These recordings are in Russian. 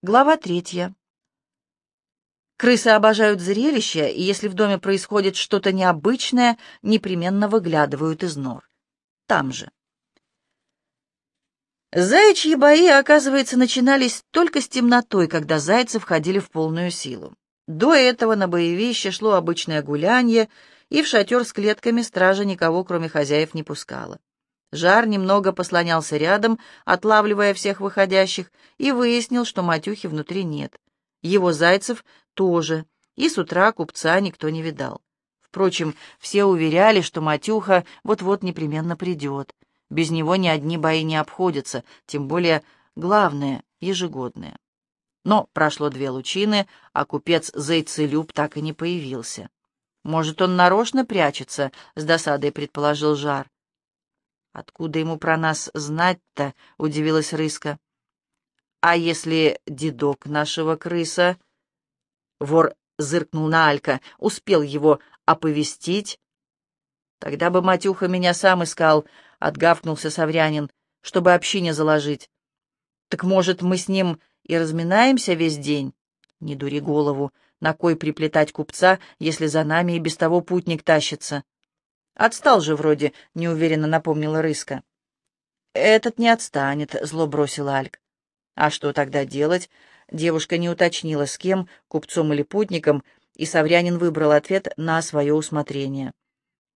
Глава третья. Крысы обожают зрелища, и если в доме происходит что-то необычное, непременно выглядывают из нор. Там же. Заячьи бои, оказывается, начинались только с темнотой, когда зайцы входили в полную силу. До этого на боевище шло обычное гулянье, и в шатер с клетками стража никого, кроме хозяев, не пускала. Жар немного послонялся рядом, отлавливая всех выходящих, и выяснил, что матюхи внутри нет. Его зайцев тоже, и с утра купца никто не видал. Впрочем, все уверяли, что матюха вот-вот непременно придет. Без него ни одни бои не обходятся, тем более главное — ежегодные. Но прошло две лучины, а купец Зайцелюб так и не появился. «Может, он нарочно прячется?» — с досадой предположил Жар. «Откуда ему про нас знать-то?» — удивилась Рыска. «А если дедок нашего крыса...» Вор зыркнул на Алька, успел его оповестить. «Тогда бы Матюха меня сам искал», — отгавкнулся Саврянин, «чтобы общине заложить. Так, может, мы с ним и разминаемся весь день?» «Не дури голову, на кой приплетать купца, если за нами и без того путник тащится?» «Отстал же вроде», — неуверенно напомнила Рыска. «Этот не отстанет», — зло бросил Альк. «А что тогда делать?» Девушка не уточнила, с кем, купцом или путником, и Саврянин выбрал ответ на свое усмотрение.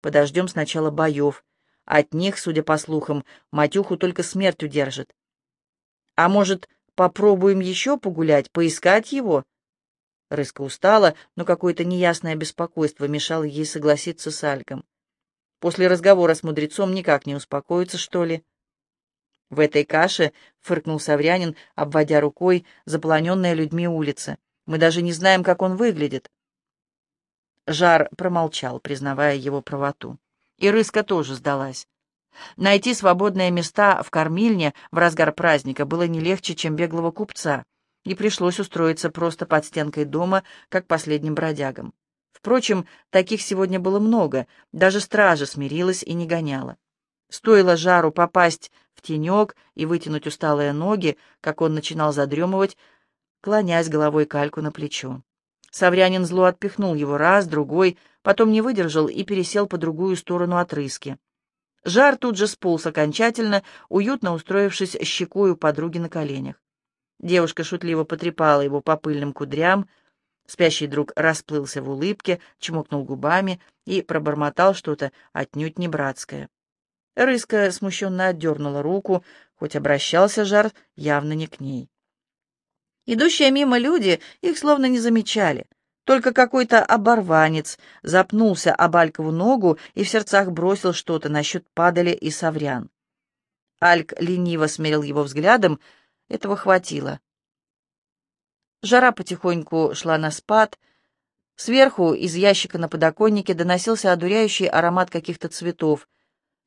«Подождем сначала боев. От них, судя по слухам, матюху только смерть удержит. А может, попробуем еще погулять, поискать его?» Рыска устала, но какое-то неясное беспокойство мешало ей согласиться с Альком. После разговора с мудрецом никак не успокоится, что ли? В этой каше, — фыркнул Саврянин, обводя рукой заполоненные людьми улицы, — мы даже не знаем, как он выглядит. Жар промолчал, признавая его правоту. И Рыска тоже сдалась. Найти свободные места в кормильне в разгар праздника было не легче, чем беглого купца, и пришлось устроиться просто под стенкой дома, как последним бродягам. Впрочем, таких сегодня было много, даже стража смирилась и не гоняла. Стоило жару попасть в тенек и вытянуть усталые ноги, как он начинал задремывать, клонясь головой кальку на плечо. Саврянин зло отпихнул его раз, другой, потом не выдержал и пересел по другую сторону от рыски. Жар тут же сполз окончательно, уютно устроившись щекой у подруги на коленях. Девушка шутливо потрепала его по пыльным кудрям, Спящий друг расплылся в улыбке, чмокнул губами и пробормотал что-то отнюдь не братское. Рыска смущенно отдернула руку, хоть обращался жар явно не к ней. Идущие мимо люди их словно не замечали. Только какой-то оборванец запнулся об Алькову ногу и в сердцах бросил что-то насчет падали и соврян. Альк лениво смерил его взглядом, этого хватило. Жара потихоньку шла на спад. Сверху из ящика на подоконнике доносился одуряющий аромат каких-то цветов.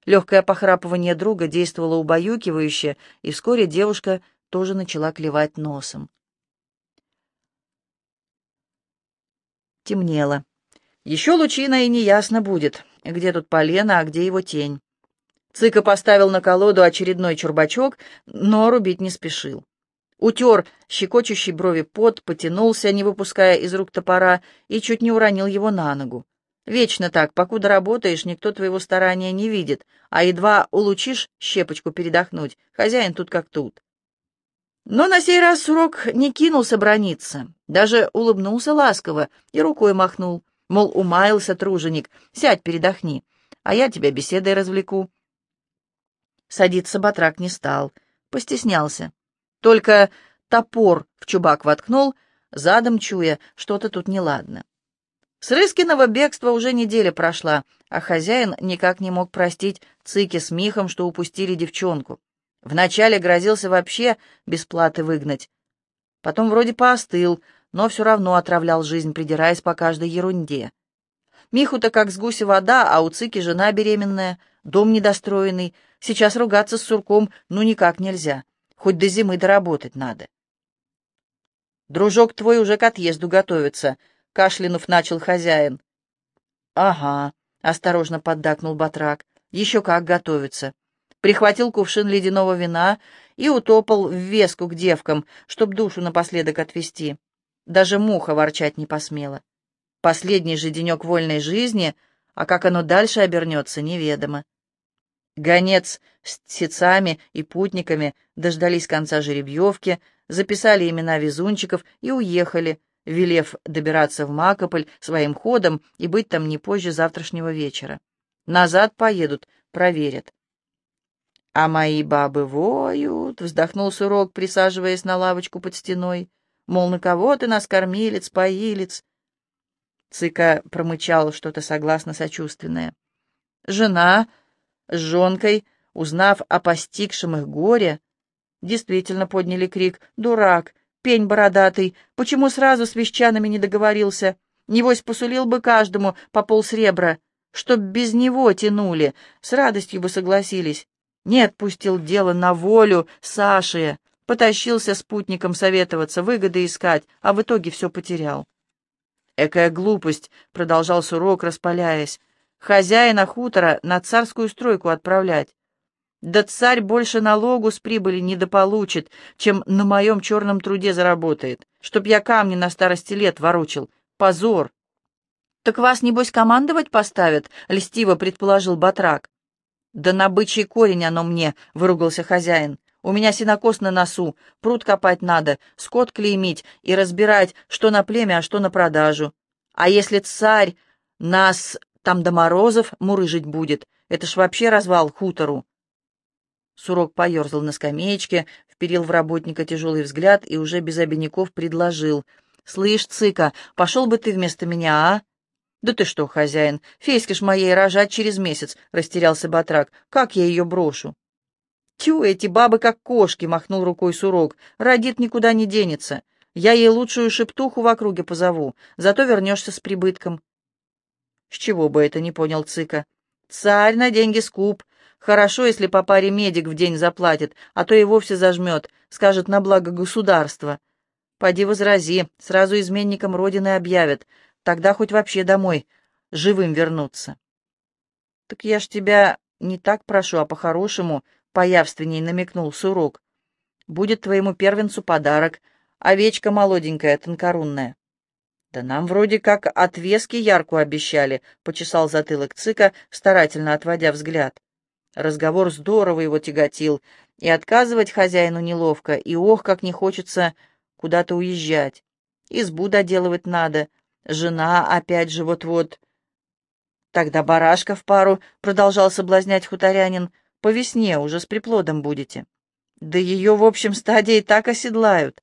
Легкое похрапывание друга действовало убаюкивающе, и вскоре девушка тоже начала клевать носом. Темнело. Еще лучина и неясно будет, где тут полено, а где его тень. Цыка поставил на колоду очередной чурбачок, но рубить не спешил. Утер щекочущий брови пот, потянулся, не выпуская из рук топора, и чуть не уронил его на ногу. Вечно так, покуда работаешь, никто твоего старания не видит, а едва улучишь щепочку передохнуть, хозяин тут как тут. Но на сей раз Сурок не кинулся брониться, даже улыбнулся ласково и рукой махнул, мол, умаялся труженик, сядь, передохни, а я тебя беседой развлеку. Садиться батрак не стал, постеснялся. Только топор в чубак воткнул, задом чуя, что-то тут неладно. С Рыскиного бегства уже неделя прошла, а хозяин никак не мог простить Цыки с Михом, что упустили девчонку. Вначале грозился вообще без платы выгнать. Потом вроде поостыл, но все равно отравлял жизнь, придираясь по каждой ерунде. Миху-то как с гуся вода, а у Цыки жена беременная, дом недостроенный. Сейчас ругаться с Сурком ну никак нельзя. Хоть до зимы доработать надо. Дружок твой уже к отъезду готовится, — кашлянув начал хозяин. Ага, — осторожно поддакнул батрак, — еще как готовится. Прихватил кувшин ледяного вина и утопал в веску к девкам, чтоб душу напоследок отвести. Даже муха ворчать не посмела. Последний же денек вольной жизни, а как оно дальше обернется, неведомо. Гонец с сецами и путниками дождались конца жеребьевки, записали имена везунчиков и уехали, велев добираться в Макополь своим ходом и быть там не позже завтрашнего вечера. Назад поедут, проверят. «А мои бабы воют», — вздохнул Сурок, присаживаясь на лавочку под стеной. «Мол, на кого ты нас кормилец, поилец?» Цыка промычал что-то согласно сочувственное. Жена с жонкой, узнав о постигшем их горе, действительно подняли крик «Дурак! Пень бородатый! Почему сразу с вещанами не договорился? Небось, посулил бы каждому по полсребра, чтоб без него тянули, с радостью бы согласились. Нет, пустил дело на волю Саши, потащился спутником советоваться, выгоды искать, а в итоге все потерял. «Экая глупость!» — продолжал Сурок, распаляясь. «Хозяина хутора на царскую стройку отправлять. Да царь больше налогу с прибыли недополучит, чем на моем черном труде заработает, чтоб я камни на старости лет ворочил. Позор!» «Так вас, небось, командовать поставят?» — льстиво предположил Батрак. «Да на бычий корень оно мне!» — выругался хозяин. У меня синокос на носу, пруд копать надо, скот клеймить и разбирать, что на племя, а что на продажу. А если царь нас там до морозов мурыжить будет, это ж вообще развал хутору. Сурок поерзал на скамеечке, вперил в работника тяжелый взгляд и уже без обиняков предложил. «Слышь, цыка, пошел бы ты вместо меня, а?» «Да ты что, хозяин, фейски ж моей рожать через месяц», — растерялся Батрак. «Как я ее брошу?» «Тю, эти бабы как кошки!» — махнул рукой Сурок. «Родит никуда не денется. Я ей лучшую шептуху в округе позову, зато вернешься с прибытком». «С чего бы это?» — не понял Цыка. «Царь на деньги скуп. Хорошо, если по паре медик в день заплатит, а то и вовсе зажмет, скажет на благо государства. Поди возрази, сразу изменникам Родины объявят, тогда хоть вообще домой живым вернуться». «Так я ж тебя не так прошу, а по-хорошему», появственней намекнул Сурок. «Будет твоему первенцу подарок, овечка молоденькая, тонкорунная». «Да нам вроде как отвески ярку обещали», — почесал затылок Цыка, старательно отводя взгляд. Разговор здорово его тяготил, и отказывать хозяину неловко, и ох, как не хочется куда-то уезжать. Избу доделывать надо, жена опять же вот-вот. «Тогда барашка в пару», — продолжал соблазнять хуторянин, — по весне уже с приплодом будете. Да ее, в общем, стадии так оседлают.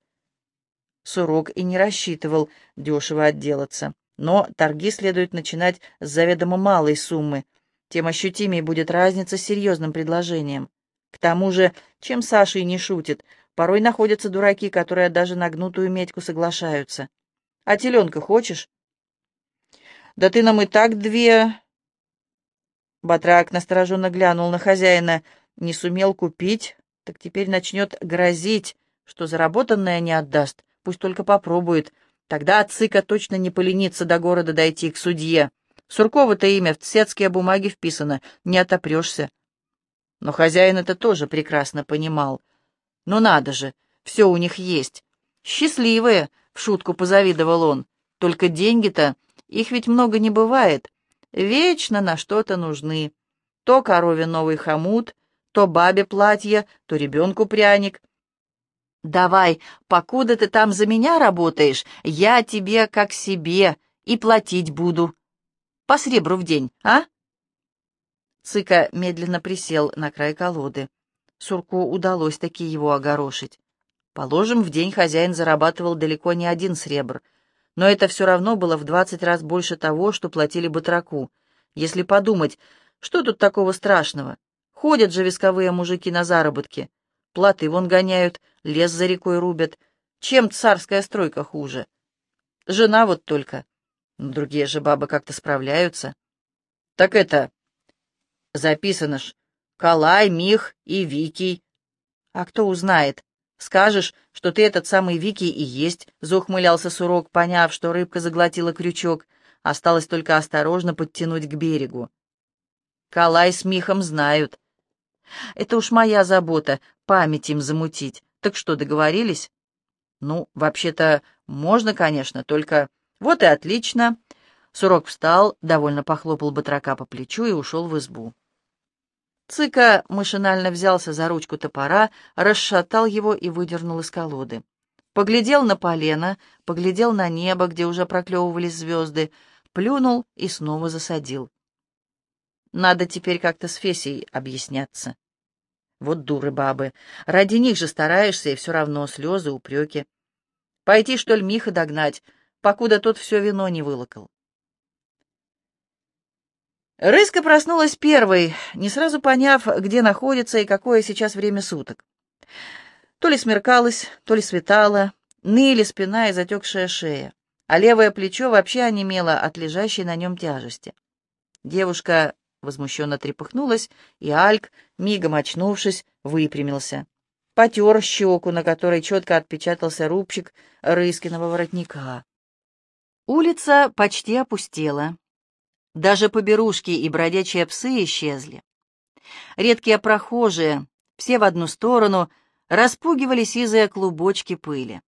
Сурок и не рассчитывал дешево отделаться. Но торги следует начинать с заведомо малой суммы, тем ощутимее будет разница с серьезным предложением. К тому же, чем Саша и не шутит, порой находятся дураки, которые даже на гнутую медьку соглашаются. «А теленка хочешь?» «Да ты нам и так две Батрак настороженно глянул на хозяина. Не сумел купить, так теперь начнет грозить, что заработанное не отдаст. Пусть только попробует. Тогда Цыка точно не поленится до города дойти к судье. Сурково-то имя в цецкие бумаги вписано, не отопрешься. Но хозяин это тоже прекрасно понимал. Ну надо же, все у них есть. Счастливые, в шутку позавидовал он. Только деньги-то, их ведь много не бывает. Вечно на что-то нужны. То корове новый хомут, то бабе платье, то ребенку пряник. Давай, покуда ты там за меня работаешь, я тебе как себе и платить буду. По сребру в день, а? Цыка медленно присел на край колоды. Сурку удалось таки его огорошить. Положим, в день хозяин зарабатывал далеко не один сребр — но это все равно было в двадцать раз больше того, что платили батраку. Если подумать, что тут такого страшного? Ходят же висковые мужики на заработки. Платы вон гоняют, лес за рекой рубят. Чем царская стройка хуже? Жена вот только. Другие же бабы как-то справляются. Так это... Записано ж. Калай, Мих и Викий. А кто узнает? Скажешь, что ты этот самый Вики и есть, — заухмылялся Сурок, поняв, что рыбка заглотила крючок. Осталось только осторожно подтянуть к берегу. Калай с Михом знают. «Это уж моя забота», память им замутить. Так что, договорились? Ну, вообще-то, можно, конечно, только... Вот и отлично. Сурок встал, довольно похлопал батрака по плечу и ушел в избу. Цыка машинально взялся за ручку топора, расшатал его и выдернул из колоды. Поглядел на полено, поглядел на небо, где уже проклевывались звезды, плюнул и снова засадил. Надо теперь как-то с Фесей объясняться. Вот дуры бабы. Ради них же стараешься, и все равно слезы, упреки. Пойти, что ли, Миха догнать, покуда тот все вино не вылокал. Рыска проснулась первой, не сразу поняв, где находится и какое сейчас время суток. То ли смеркалось, то ли светало, ныли спина и затекшая шея, а левое плечо вообще онемело от лежащей на нем тяжести. Девушка возмущенно трепыхнулась, и Альк, мигом очнувшись, выпрямился. Потер щеку, на которой четко отпечатался рубчик Рыскиного воротника. Улица почти опустела. Даже поберушки и бродячие псы исчезли. Редкие прохожие, все в одну сторону, распугивали сизые клубочки пыли.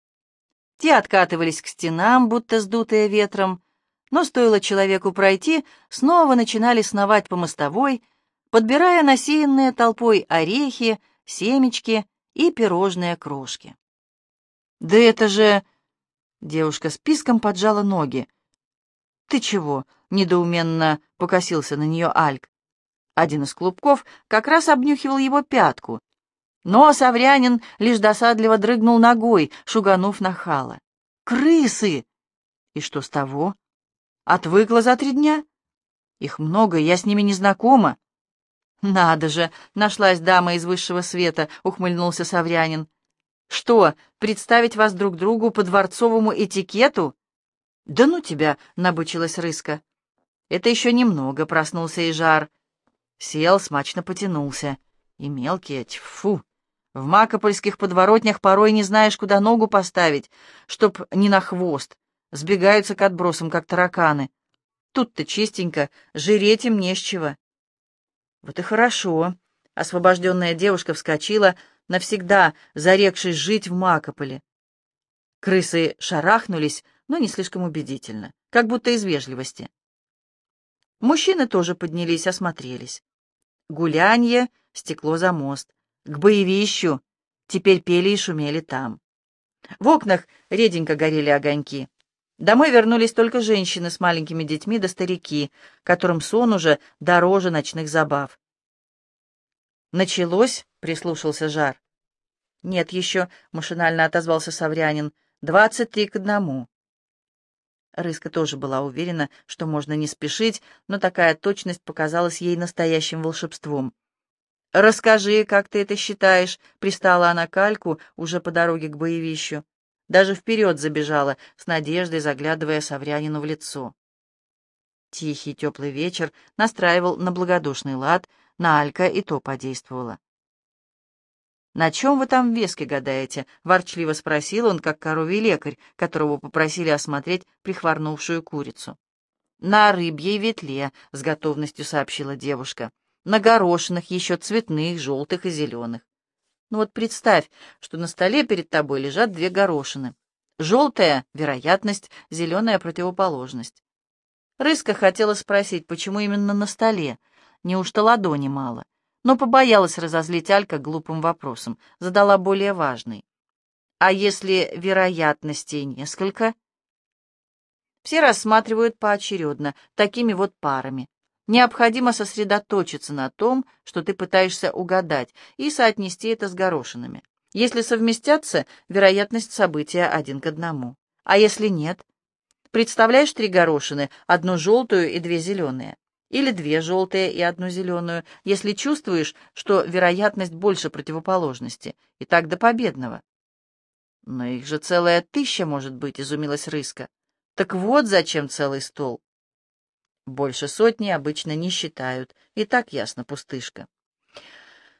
Те откатывались к стенам, будто сдутые ветром, но стоило человеку пройти, снова начинали сновать по мостовой, подбирая насеянные толпой орехи, семечки и пирожные крошки. «Да это же...» — девушка списком поджала ноги. «Ты чего?» — недоуменно покосился на нее Альк. Один из клубков как раз обнюхивал его пятку, но Саврянин лишь досадливо дрыгнул ногой, шуганув нахала. «Крысы!» «И что с того?» «Отвыкла за три дня?» «Их много, я с ними не знакома». «Надо же!» — нашлась дама из высшего света, — ухмыльнулся Саврянин. «Что, представить вас друг другу по дворцовому этикету?» «Да ну тебя!» — набычилась рыска. «Это еще немного», — проснулся и жар. Сел, смачно потянулся. И мелкие, тьфу! В макопольских подворотнях порой не знаешь, куда ногу поставить, чтоб не на хвост. Сбегаются к отбросам, как тараканы. Тут-то чистенько, жиреть им не с чего. Вот и хорошо. Освобожденная девушка вскочила, навсегда зарекшись жить в Макополе. Крысы шарахнулись, но не слишком убедительно, как будто из вежливости. Мужчины тоже поднялись, осмотрелись. Гулянье, стекло за мост. К боевищу. Теперь пели и шумели там. В окнах реденько горели огоньки. Домой вернулись только женщины с маленькими детьми да старики, которым сон уже дороже ночных забав. «Началось?» — прислушался Жар. «Нет еще», — машинально отозвался Саврянин. «Двадцать три к одному». Рыска тоже была уверена, что можно не спешить, но такая точность показалась ей настоящим волшебством. «Расскажи, как ты это считаешь?» — пристала она к Альку уже по дороге к боевищу. Даже вперед забежала, с надеждой заглядывая Саврянину в лицо. Тихий теплый вечер настраивал на благодушный лад, на Алька и то подействовало. «На чем вы там вески гадаете?» — ворчливо спросил он, как коровий лекарь, которого попросили осмотреть прихворнувшую курицу. «На рыбьей ветле», — с готовностью сообщила девушка. «На горошинах еще цветных, желтых и зеленых. Ну вот представь, что на столе перед тобой лежат две горошины. Желтая — вероятность, зеленая — противоположность. Рыска хотела спросить, почему именно на столе, неужто ладони мало? но побоялась разозлить Алька глупым вопросом, задала более важный. А если вероятностей несколько? Все рассматривают поочередно, такими вот парами. Необходимо сосредоточиться на том, что ты пытаешься угадать, и соотнести это с горошинами. Если совместятся, вероятность события один к одному. А если нет? Представляешь три горошины, одну желтую и две зеленые или две желтые и одну зеленую, если чувствуешь, что вероятность больше противоположности, и так до победного. Но их же целая тысяча, может быть, изумилась Рыска. Так вот зачем целый стол. Больше сотни обычно не считают, и так ясно пустышка.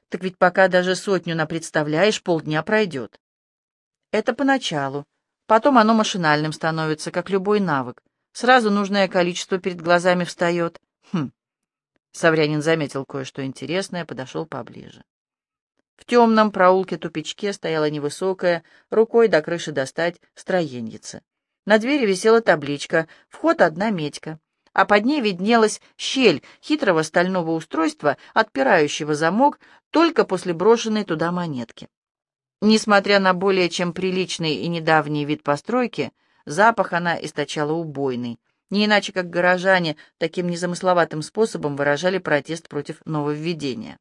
Так ведь пока даже сотню напредставляешь, полдня пройдет. Это поначалу. Потом оно машинальным становится, как любой навык. Сразу нужное количество перед глазами встает. Хм. Саврянин заметил кое-что интересное, подошел поближе. В темном проулке-тупичке стояла невысокая, рукой до крыши достать, строенница. На двери висела табличка «Вход одна медька», а под ней виднелась щель хитрого стального устройства, отпирающего замок только после брошенной туда монетки. Несмотря на более чем приличный и недавний вид постройки, запах она источала убойный. Не иначе как горожане таким незамысловатым способом выражали протест против нововведения.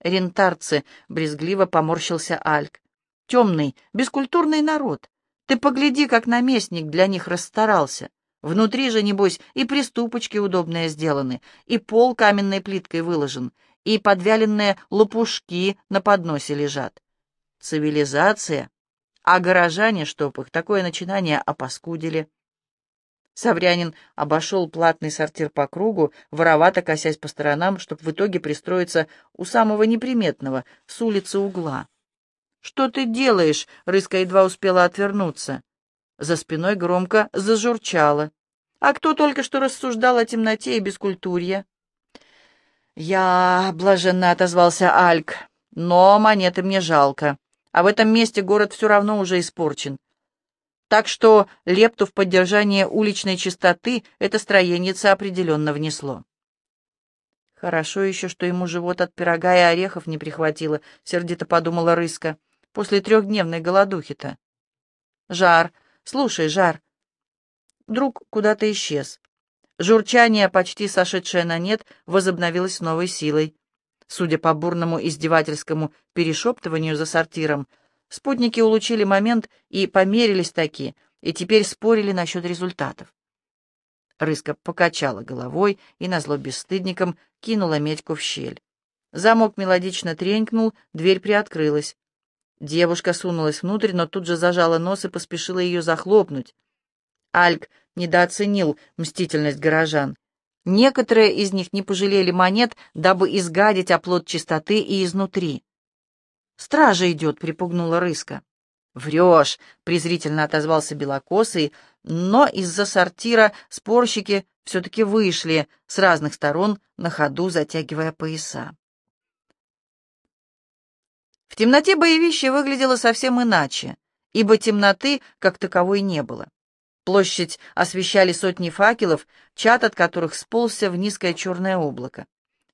Рентарцы, брезгливо поморщился Альк. Темный, бескультурный народ. Ты погляди, как наместник для них расстарался. Внутри же, небось, и приступочки удобные сделаны, и пол каменной плиткой выложен, и подвяленные лопушки на подносе лежат. Цивилизация. А горожане, чтоб их такое начинание опаскудили. Саврянин обошел платный сортир по кругу, воровато косясь по сторонам, чтобы в итоге пристроиться у самого неприметного, с улицы угла. «Что ты делаешь?» — Рыска едва успела отвернуться. За спиной громко зажурчало. «А кто только что рассуждал о темноте и бескультурье?» «Я...» — блаженно отозвался Альк. «Но монеты мне жалко. А в этом месте город все равно уже испорчен. Так что лепту в поддержание уличной чистоты это строенице определенно внесло. Хорошо еще, что ему живот от пирога и орехов не прихватило, сердито подумала Рыска, после трехдневной голодухи-то. Жар, слушай, Жар. Друг куда-то исчез. Журчание, почти сошедшее на нет, возобновилось с новой силой. Судя по бурному издевательскому перешептыванию за сортиром, Спутники улучили момент и померились таки, и теперь спорили насчет результатов. Рыска покачала головой и, назло бесстыдникам, кинула медьку в щель. Замок мелодично тренькнул, дверь приоткрылась. Девушка сунулась внутрь, но тут же зажала нос и поспешила ее захлопнуть. Альк недооценил мстительность горожан. Некоторые из них не пожалели монет, дабы изгадить оплот чистоты и изнутри. «Стража идет», — припугнула Рыска. «Врешь», — презрительно отозвался Белокосый, но из-за сортира спорщики все-таки вышли с разных сторон, на ходу затягивая пояса. В темноте боевище выглядело совсем иначе, ибо темноты как таковой не было. Площадь освещали сотни факелов, чат от которых сползся в низкое черное облако.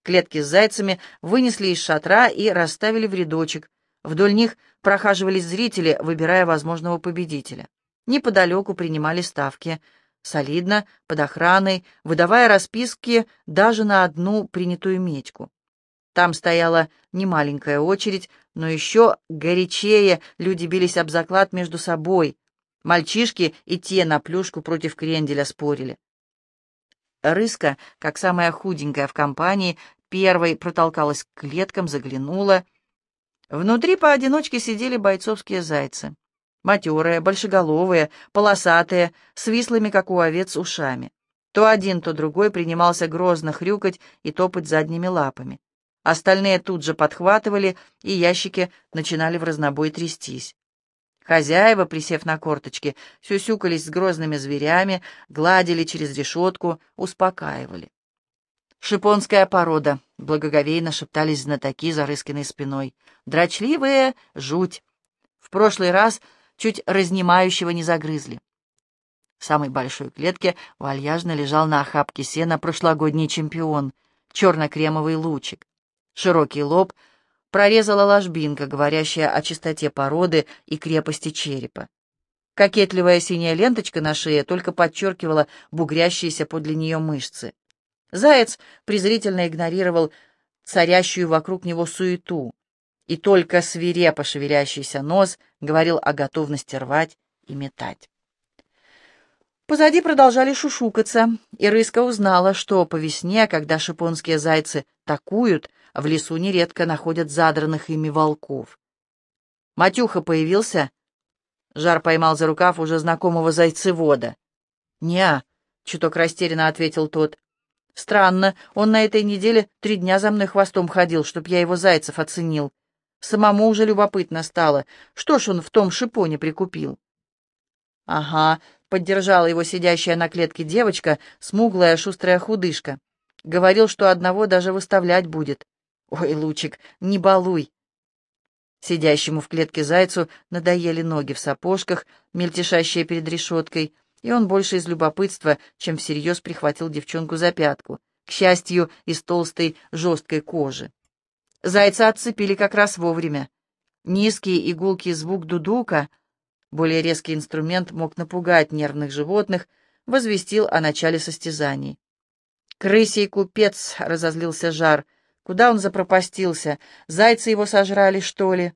Клетки с зайцами вынесли из шатра и расставили в рядочек. Вдоль них прохаживались зрители, выбирая возможного победителя. Неподалеку принимали ставки. Солидно, под охраной, выдавая расписки даже на одну принятую медьку. Там стояла немаленькая очередь, но еще горячее люди бились об заклад между собой. Мальчишки и те на плюшку против кренделя спорили. Рыска, как самая худенькая в компании, первой протолкалась к клеткам, заглянула. Внутри поодиночке сидели бойцовские зайцы. Матерые, большеголовые, полосатые, с вислыми, как у овец, ушами. То один, то другой принимался грозно хрюкать и топать задними лапами. Остальные тут же подхватывали, и ящики начинали в разнобой трястись. Хозяева, присев на корточки, сюсюкались с грозными зверями, гладили через решетку, успокаивали. «Шипонская порода», — благоговейно шептались знатоки за рыскиной спиной. «Дрочливые — жуть. В прошлый раз чуть разнимающего не загрызли». В самой большой клетке вальяжно лежал на охапке сена прошлогодний чемпион, черно-кремовый лучик. Широкий лоб прорезала ложбинка, говорящая о чистоте породы и крепости черепа. Кокетливая синяя ленточка на шее только подчеркивала бугрящиеся подле нее мышцы. Заяц презрительно игнорировал царящую вокруг него суету, и только свирепо шевелящийся нос говорил о готовности рвать и метать. Позади продолжали шушукаться, и Рыска узнала, что по весне, когда шипонские зайцы такуют, в лесу нередко находят задранных ими волков. Матюха появился. Жар поймал за рукав уже знакомого зайцевода. «Не-а», чуток растерянно ответил тот. Странно, он на этой неделе три дня за мной хвостом ходил, чтоб я его зайцев оценил. Самому уже любопытно стало, что ж он в том шипоне прикупил. Ага, поддержала его сидящая на клетке девочка, смуглая, шустрая худышка. Говорил, что одного даже выставлять будет. Ой, Лучик, не балуй. Сидящему в клетке зайцу надоели ноги в сапожках, мельтешащие перед решеткой, и он больше из любопытства, чем всерьез прихватил девчонку за пятку, к счастью, из толстой жесткой кожи. Зайца отцепили как раз вовремя. Низкий игулкий звук дудука, более резкий инструмент мог напугать нервных животных, возвестил о начале состязаний. «Крысий купец!» — разозлился Жар. «Куда он запропастился? Зайцы его сожрали, что ли?»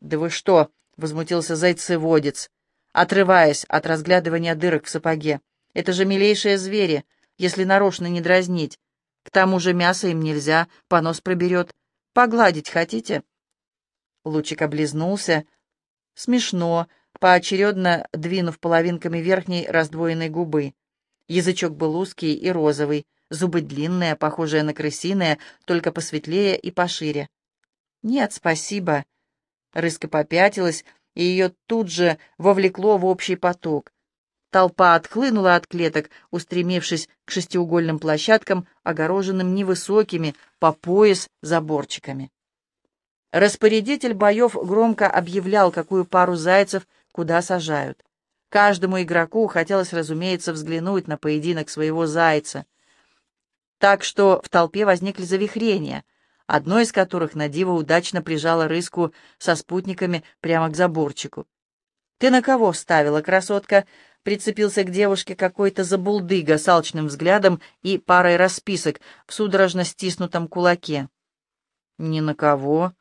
«Да вы что?» — возмутился зайцеводец, отрываясь от разглядывания дырок в сапоге. «Это же милейшие звери, если нарочно не дразнить. К тому же мясо им нельзя, понос проберет. Погладить хотите?» Лучик облизнулся. Смешно, поочередно двинув половинками верхней раздвоенной губы. Язычок был узкий и розовый, зубы длинные, похожие на крысиные, только посветлее и пошире. «Нет, спасибо». Рыска попятилась, и ее тут же вовлекло в общий поток. Толпа отхлынула от клеток, устремившись к шестиугольным площадкам, огороженным невысокими по пояс заборчиками. Распорядитель боев громко объявлял, какую пару зайцев куда сажают. Каждому игроку хотелось, разумеется, взглянуть на поединок своего зайца. Так что в толпе возникли завихрения, одно из которых на диво удачно прижало рыску со спутниками прямо к заборчику. «Ты на кого ставила, красотка?» Прицепился к девушке какой-то забулдыга с алчным взглядом и парой расписок в судорожно стиснутом кулаке. «Ни на кого».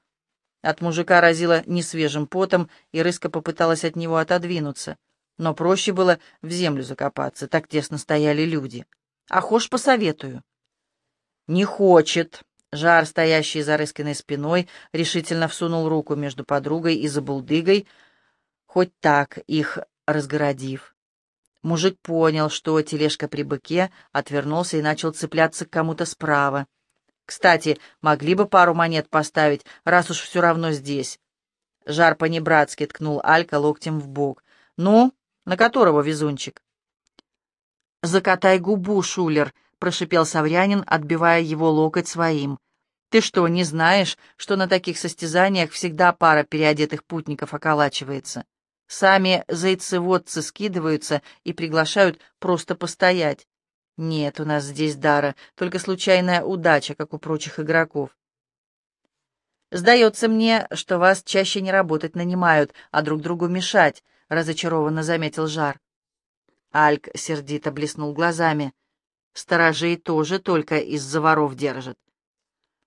От мужика разило несвежим потом, и рыска попыталась от него отодвинуться но проще было в землю закопаться, так тесно стояли люди. А хошь посоветую. Не хочет. Жар, стоящий за Рыскиной спиной, решительно всунул руку между подругой и забулдыгой, хоть так их разгородив. Мужик понял, что тележка при быке, отвернулся и начал цепляться к кому-то справа. «Кстати, могли бы пару монет поставить, раз уж все равно здесь». Жар по-небратски ткнул Алька локтем в бок. «Ну, на которого везунчик? «Закатай губу, Шулер», — прошипел Саврянин, отбивая его локоть своим. «Ты что, не знаешь, что на таких состязаниях всегда пара переодетых путников околачивается? Сами зайцеводцы скидываются и приглашают просто постоять. Нет у нас здесь дара, только случайная удача, как у прочих игроков. Сдается мне, что вас чаще не работать нанимают, а друг другу мешать, — разочарованно заметил Жар. Альк сердито блеснул глазами. Сторожей тоже только из-за воров держат.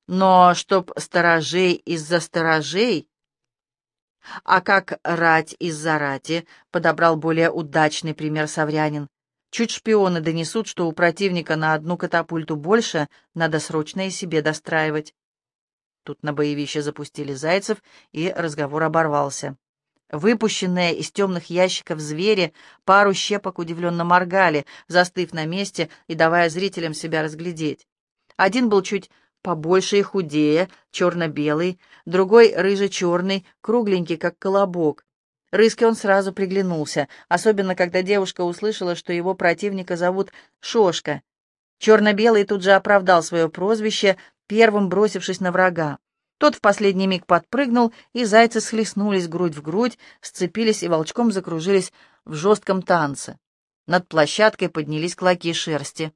Но чтоб сторожей из-за сторожей... А как рать из-за рати, подобрал более удачный пример Саврянин. Чуть шпионы донесут, что у противника на одну катапульту больше, надо срочно и себе достраивать. Тут на боевище запустили зайцев, и разговор оборвался. Выпущенные из темных ящиков звери пару щепок удивленно моргали, застыв на месте и давая зрителям себя разглядеть. Один был чуть побольше и худее, черно-белый, другой рыже-черный, кругленький, как колобок. Рыске он сразу приглянулся, особенно когда девушка услышала, что его противника зовут Шошка. Черно-белый тут же оправдал свое прозвище, первым бросившись на врага. Тот в последний миг подпрыгнул, и зайцы схлестнулись грудь в грудь, сцепились и волчком закружились в жестком танце. Над площадкой поднялись клоки шерсти.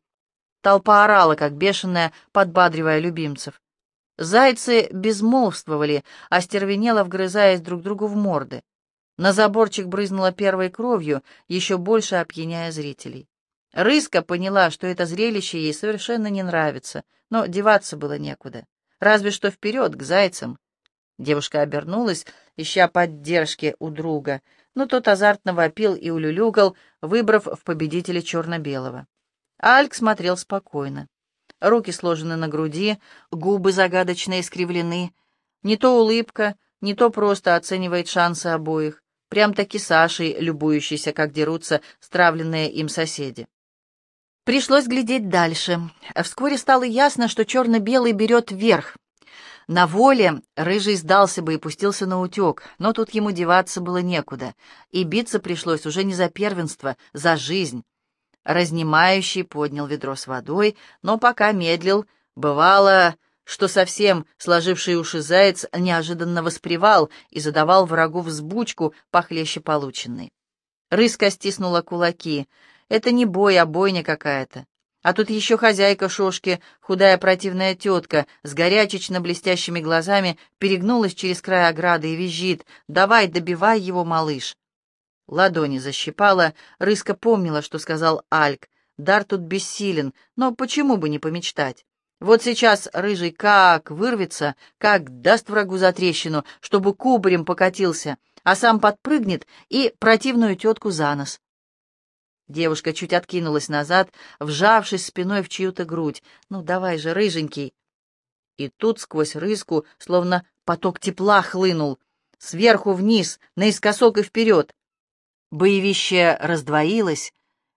Толпа орала, как бешеная, подбадривая любимцев. Зайцы безмолвствовали, остервенело вгрызаясь друг другу в морды. На заборчик брызнула первой кровью, еще больше опьяняя зрителей. Рыска поняла, что это зрелище ей совершенно не нравится, но деваться было некуда. Разве что вперед, к зайцам. Девушка обернулась, ища поддержки у друга, но тот азартно вопил и улюлюгал, выбрав в победителя черно-белого. Альк смотрел спокойно. Руки сложены на груди, губы загадочно искривлены. Не то улыбка, не то просто оценивает шансы обоих. Прям-таки Сашей, любующийся, как дерутся стравленные им соседи. Пришлось глядеть дальше. Вскоре стало ясно, что черно-белый берет вверх. На воле рыжий сдался бы и пустился на утек, но тут ему деваться было некуда, и биться пришлось уже не за первенство, за жизнь. Разнимающий поднял ведро с водой, но пока медлил, бывало, что совсем сложивший уши заяц неожиданно воспревал и задавал врагу взбучку похлеще полученной. Рыска стиснула кулаки. Это не бой, а бойня какая-то. А тут еще хозяйка шошки, худая противная тетка, с горячечно-блестящими глазами, перегнулась через край ограды и визжит. «Давай, добивай его, малыш!» Ладони защипала, Рыска помнила, что сказал Альк. Дар тут бессилен, но почему бы не помечтать? Вот сейчас рыжий как вырвется, как даст врагу за трещину, чтобы кубарем покатился, а сам подпрыгнет и противную тетку за нос. Девушка чуть откинулась назад, вжавшись спиной в чью-то грудь. «Ну, давай же, рыженький!» И тут сквозь рыску, словно поток тепла хлынул, сверху вниз, наискосок и вперед. Боевище раздвоилось.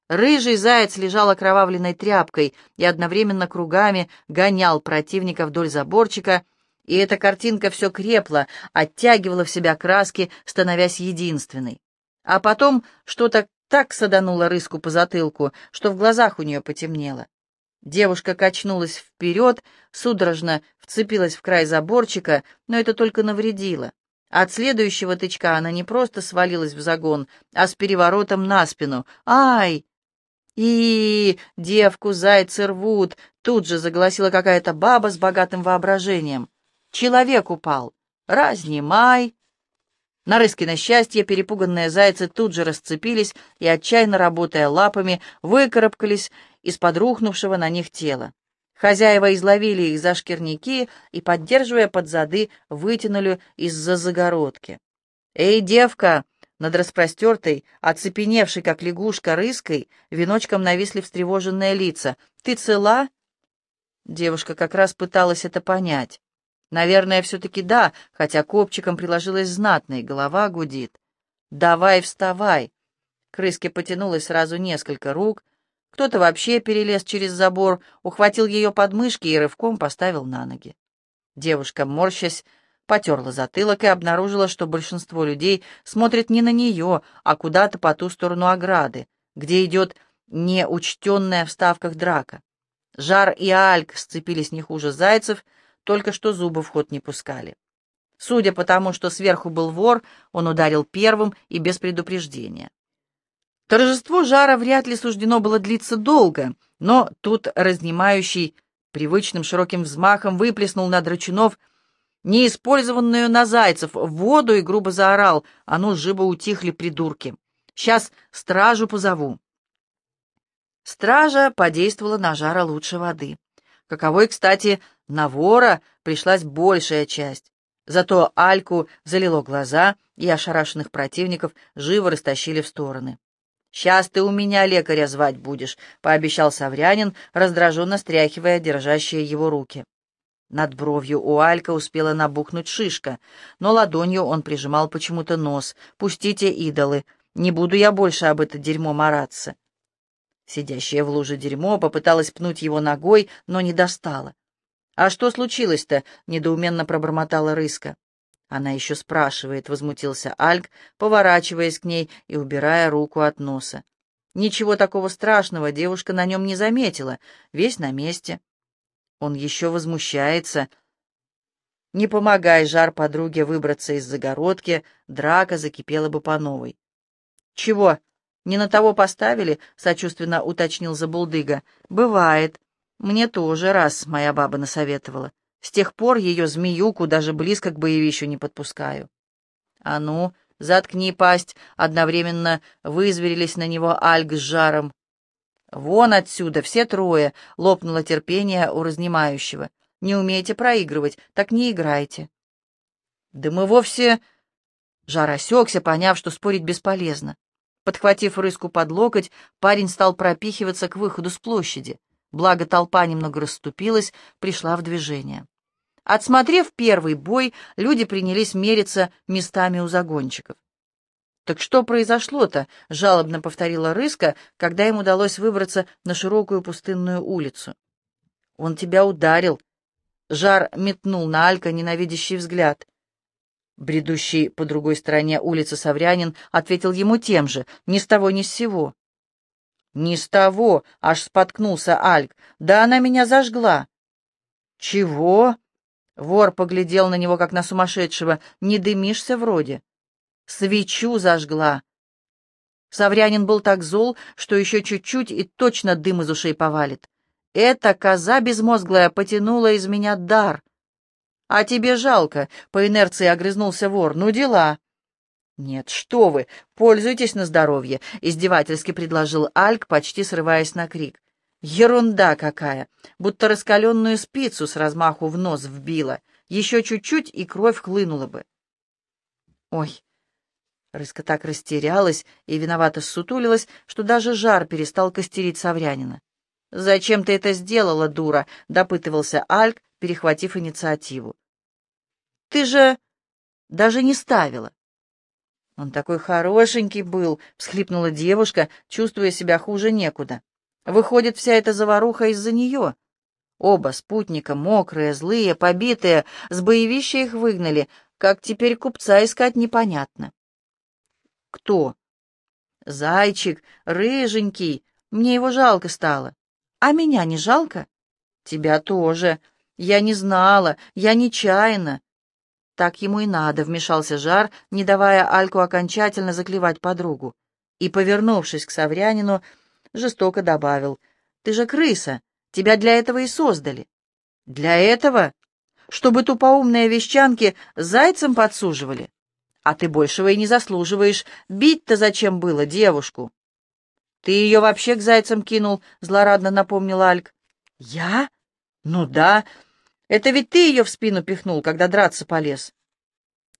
Рыжий заяц лежал окровавленной тряпкой и одновременно кругами гонял противника вдоль заборчика, и эта картинка все крепла, оттягивала в себя краски, становясь единственной. А потом что-то так саданула рыску по затылку, что в глазах у нее потемнело. Девушка качнулась вперед, судорожно вцепилась в край заборчика, но это только навредило. От следующего тычка она не просто свалилась в загон, а с переворотом на спину. «Ай!» И девку зайцы рвут, тут же загласила какая-то баба с богатым воображением. Человек упал. Разнимай. На Рыскино счастье перепуганные зайцы тут же расцепились и, отчаянно работая лапами, выкарабкались из-под рухнувшего на них тела. Хозяева изловили их за шкирники и, поддерживая под зады, вытянули из-за загородки. «Эй, девка!» Над распростертой, оцепеневшей, как лягушка, рыской, веночком нависли встревоженные лица. «Ты цела?» Девушка как раз пыталась это понять. Наверное, все-таки да, хотя копчиком приложилась знатно, и голова гудит. «Давай, вставай!» К рыске потянулось сразу несколько рук. Кто-то вообще перелез через забор, ухватил ее подмышки и рывком поставил на ноги. Девушка, морщась, потерла затылок и обнаружила, что большинство людей смотрит не на нее, а куда-то по ту сторону ограды, где идет неучтенная в ставках драка. Жар и Альк сцепились не хуже зайцев — только что зубы в ход не пускали. Судя по тому, что сверху был вор, он ударил первым и без предупреждения. Торжество жара вряд ли суждено было длиться долго, но тут разнимающий привычным широким взмахом выплеснул на драчунов неиспользованную на зайцев воду и грубо заорал, а ну, живо утихли придурки. Сейчас стражу позову. Стража подействовала на жара лучше воды. Каковой, кстати, на вора пришлась большая часть. Зато Альку залило глаза, и ошарашенных противников живо растащили в стороны. «Сейчас ты у меня лекаря звать будешь», — пообещал Саврянин, раздраженно стряхивая держащие его руки. Над бровью у Алька успела набухнуть шишка, но ладонью он прижимал почему-то нос. «Пустите, идолы, не буду я больше об это дерьмо мараться». Сидящая в луже дерьмо попыталась пнуть его ногой, но не достала. «А что случилось-то?» — недоуменно пробормотала Рыска. «Она еще спрашивает», — возмутился Альк, поворачиваясь к ней и убирая руку от носа. Ничего такого страшного девушка на нем не заметила, весь на месте. Он еще возмущается. Не помогай жар подруге выбраться из загородки, драка закипела бы по новой. «Чего?» «Не на того поставили?» — сочувственно уточнил Забулдыга. «Бывает. Мне тоже раз моя баба насоветовала. С тех пор ее змеюку даже близко к боевищу не подпускаю». «А ну, заткни пасть!» — одновременно вызверились на него Альг с жаром. «Вон отсюда, все трое!» — лопнуло терпение у разнимающего. «Не умеете проигрывать, так не играйте». «Да мы вовсе...» Жар осекся, поняв, что спорить бесполезно. Подхватив рыску под локоть, парень стал пропихиваться к выходу с площади. Благо толпа немного расступилась, пришла в движение. Отсмотрев первый бой, люди принялись мериться местами у загончиков. «Так что произошло-то?» — жалобно повторила Рыска, когда им удалось выбраться на широкую пустынную улицу. «Он тебя ударил!» Жар метнул на Алька ненавидящий взгляд. Бредущий по другой стороне улицы Саврянин ответил ему тем же, ни с того ни с сего. «Ни с того!» — аж споткнулся Альк. «Да она меня зажгла!» «Чего?» Вор поглядел на него, как на сумасшедшего. «Не дымишься вроде?» «Свечу зажгла!» Саврянин был так зол, что еще чуть-чуть и точно дым из ушей повалит. Эта коза безмозглая потянула из меня дар. «А тебе жалко», — по инерции огрызнулся вор. «Ну дела». «Нет, что вы, пользуйтесь на здоровье», — издевательски предложил Альк, почти срываясь на крик. «Ерунда какая! Будто раскаленную спицу с размаху в нос вбила. Еще чуть-чуть, и кровь хлынула бы». «Ой!» Рыска так растерялась и виновато ссутулилась, что даже жар перестал костерить Саврянина. «Зачем ты это сделала, дура?» — допытывался Альк, перехватив инициативу. «Ты же даже не ставила». «Он такой хорошенький был», — всхлипнула девушка, чувствуя себя хуже некуда. «Выходит, вся эта заваруха из-за нее». Оба спутника, мокрые, злые, побитые, с боевища их выгнали. Как теперь купца искать непонятно. «Кто?» «Зайчик, рыженький. Мне его жалко стало. А меня не жалко? Тебя тоже. Я не знала, я нечаянно. Так ему и надо, вмешался Жар, не давая Альку окончательно заклевать подругу. И, повернувшись к Саврянину, жестоко добавил, «Ты же крыса, тебя для этого и создали». «Для этого? Чтобы тупоумные вещанки зайцем подсуживали? А ты большего и не заслуживаешь. Бить-то зачем было девушку?» «Ты ее вообще к зайцам кинул», — злорадно напомнил Альк. «Я? Ну да. Это ведь ты ее в спину пихнул, когда драться полез».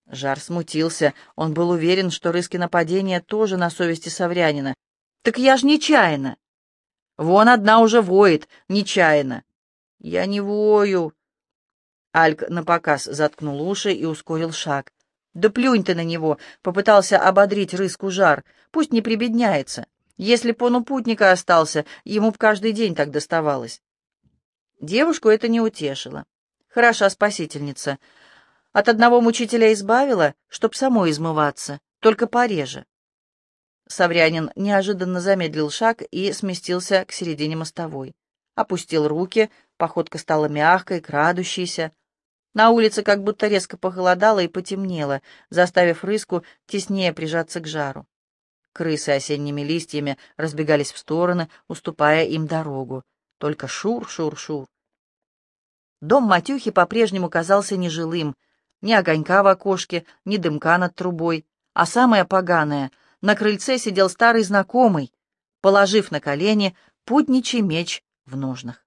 Жар смутился. Он был уверен, что рыски нападения тоже на совести Саврянина. «Так я ж нечаянно!» «Вон одна уже воет, нечаянно!» «Я не вою!» Альк напоказ заткнул уши и ускорил шаг. «Да плюнь ты на него!» — попытался ободрить рыску жар. «Пусть не прибедняется!» Если б он у путника остался, ему б каждый день так доставалось. Девушку это не утешило. Хороша спасительница. От одного мучителя избавила, чтоб самой измываться, только пореже. Саврянин неожиданно замедлил шаг и сместился к середине мостовой. Опустил руки, походка стала мягкой, крадущейся. На улице как будто резко похолодало и потемнело, заставив рыску теснее прижаться к жару. Крысы осенними листьями разбегались в стороны, уступая им дорогу. Только шур-шур-шур. Дом Матюхи по-прежнему казался нежилым. Ни огонька в окошке, ни дымка над трубой. А самое поганое — на крыльце сидел старый знакомый, положив на колени путничий меч в ножнах.